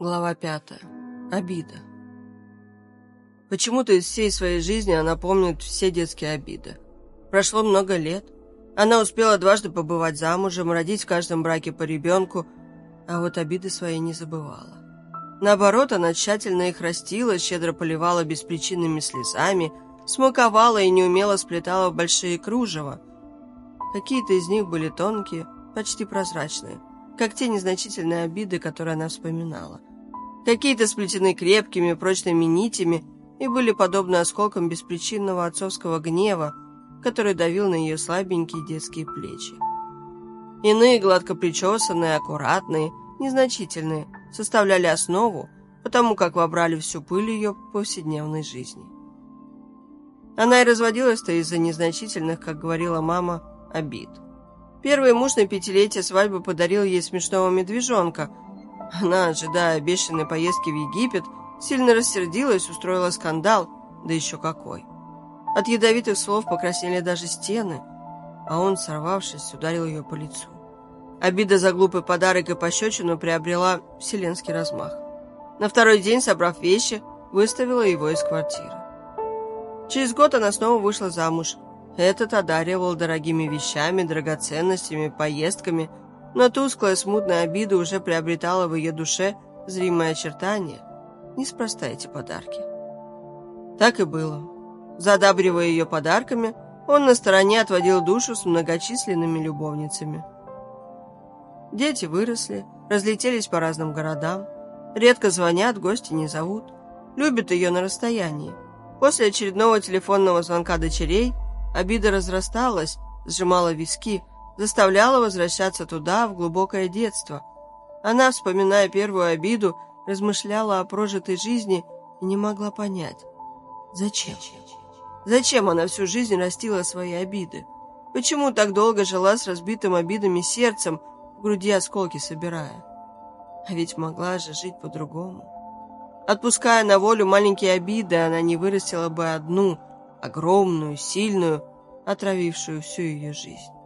Глава пятая. Обида. Почему-то из всей своей жизни она помнит все детские обиды. Прошло много лет. Она успела дважды побывать замужем, родить в каждом браке по ребенку, а вот обиды свои не забывала. Наоборот, она тщательно их растила, щедро поливала беспричинными слезами, смаковала и неумело сплетала в большие кружева. Какие-то из них были тонкие, почти прозрачные, как те незначительные обиды, которые она вспоминала. Какие-то сплетены крепкими, прочными нитями и были подобны осколкам беспричинного отцовского гнева, который давил на ее слабенькие детские плечи. Иные гладко причесанные, аккуратные, незначительные, составляли основу, потому как вобрали всю пыль ее повседневной жизни. Она и разводилась-то из-за незначительных, как говорила мама, обид. Первый муж на пятилетие свадьбы подарил ей смешного медвежонка – она, ожидая бешеной поездки в Египет, сильно рассердилась, устроила скандал, да еще какой. От ядовитых слов покраснели даже стены, а он, сорвавшись, ударил ее по лицу. Обида за глупый подарок и пощечину приобрела вселенский размах. На второй день, собрав вещи, выставила его из квартиры. Через год она снова вышла замуж. Этот одаривал дорогими вещами, драгоценностями, поездками, но тусклая смутная обида уже приобретала в ее душе зримое очертание. Неспроста эти подарки. Так и было. Задабривая ее подарками, он на стороне отводил душу с многочисленными любовницами. Дети выросли, разлетелись по разным городам, редко звонят, гости не зовут, любят ее на расстоянии. После очередного телефонного звонка дочерей обида разрасталась, сжимала виски, заставляла возвращаться туда, в глубокое детство. Она, вспоминая первую обиду, размышляла о прожитой жизни и не могла понять, зачем. Зачем она всю жизнь растила свои обиды? Почему так долго жила с разбитым обидами сердцем, в груди осколки собирая? А ведь могла же жить по-другому. Отпуская на волю маленькие обиды, она не вырастила бы одну, огромную, сильную, отравившую всю ее жизнь.